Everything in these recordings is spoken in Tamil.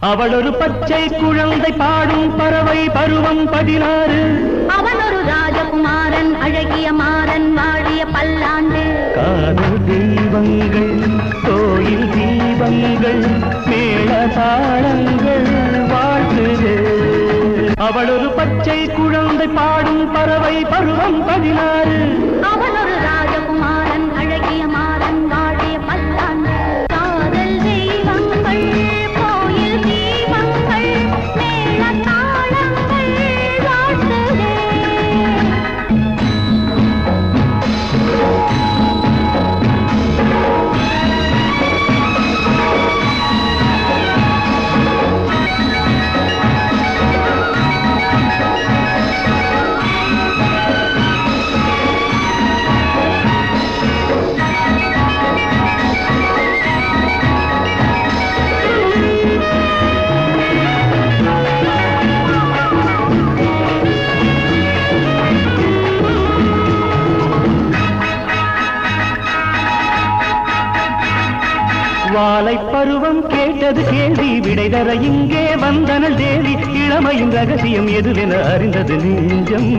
அவள் ஒரு பச்சை குழந்தை பாடும் பறவை பருவம் பதினாறு. அவன் ஒரு ராஜகுமாரன் அழகிய மாறன் வாழிய பல்லாண்டு. அவள் ஒரு பச்சை குழந்தை பாடும் பறவை பருவம் பதினாறு. அவன் ஒரு பருவம் கேட்டது கேள்வி விடை தர இங்கே வந்தனள் தேவி இளமையின் ரகசியம் எதுவென அறிந்தது நெஞ்சம்.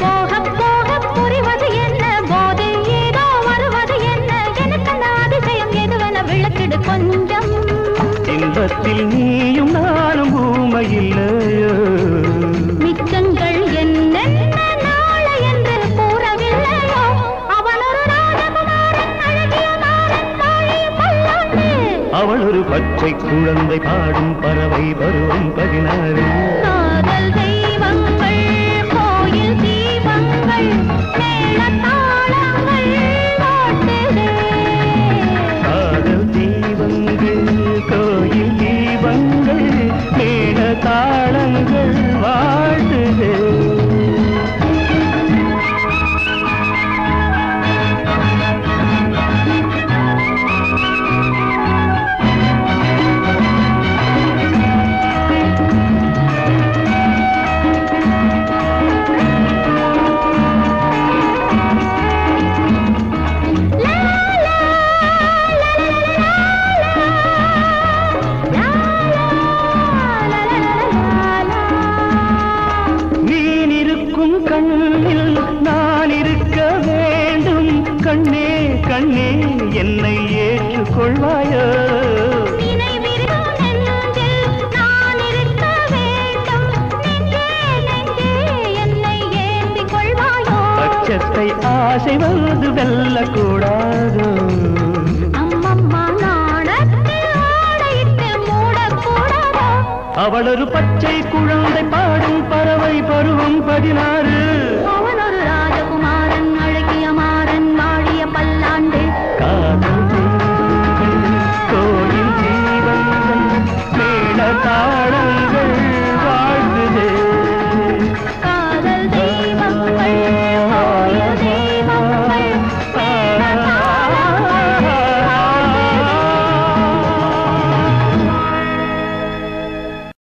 போக போக புரிவது என்ன? போதை ஏதோ வருவது என்ன? எனக்கு அந்த அதிசயம் எதுவென விளக்கிடு கொஞ்சம். இன்பத்தில் நீயும் நானும் ஊமையில்லையோ அவள் ஒரு பச்சை குழந்தை பாடும் பறவை பருவம் பதினாறு கண்ணில் நான் இருக்க வேண்டும். கண்ணே கண்ணே என்னை ஏற்றுக்கொள்வாயோ? பட்சத்தை ஆசை வந்து வெல்லக்கூடாதோ? அவள் ஒரு பச்சை குழந்தை பாடும் பறவை பருவம் பதினாறு. அவன் ஒரு ராஜகுமாரன் அழகிய மாறன் வாழிய பல்லாண்டு. காதல் கோயில் தீபங்கள் மேல தாளங்கள்